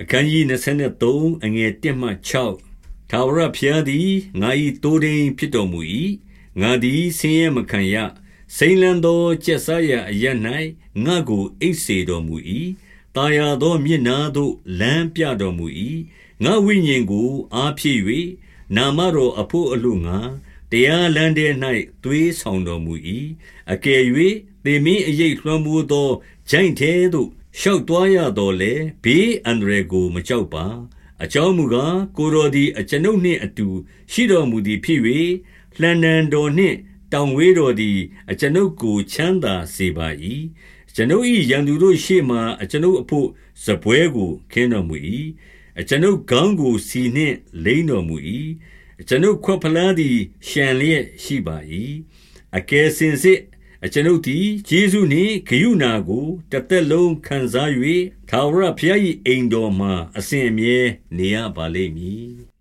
အခန်းကြီး23အငယ်1မှ6ထာဝရဘုရားသည်ငါ၏တိုးတိမ်ဖြစ်တော်မူ၏ငါသည်ဆင်းရဲမခံရစိမ့်လန်းသောကျက်စားရာအရ၌ငါကိုအိတ်စေတော်မူ၏တာယာသောမျက်နာသို့လမ်းပြတော်မူ၏ငါဝိညာဉ်ကိုအားဖြည့်၍နာမတော်အဖို့အလို့ငါတရားလမ်းထဲ၌သွေးဆောင်တော်မူ၏အကယ်၍သေမင်းအရေးလွှမ်းမိုးသောဂျိုင်းသေးသို့ ရှောက်သွားရတော်လေဘေးအန္တရာယ်ကို မကြောက်ပါအကြောင်းမူကားကိုတော်သည်အကျွန်ုပ်နှင့်အတူ ရှိတော်မူသည်ဖြစ်၍လှန်နံတော်နှင့်တောင်ဝေးတော်သည် အကျွန်ုပ်ကိုချမ်းသာစေပါ၏ကျွန်ုပ်၏ရန်သူတို့ရှေ့မှအကျွန်ုပ်အဖို့ဇပွဲကိုခင်းတော်မူ၏အကျွန်ုပ်ခေါင်းကိုစီနှင့်လိမ့်တော်မူ၏အကျွန်ုပ်ခွက်ဖလားသည်ရှံလျက်ရှိပါ၏အကယ်စင်စစ် အကျွန်ုပ်သည်ယေရှုနှင့်ဂယုဏကိုတစ်သက်လုံးခံစား၍ထာဝရဘုရား၏အိမ်တော်မှာ အစဉ်အမြဲနေရပါလိမ့်မည်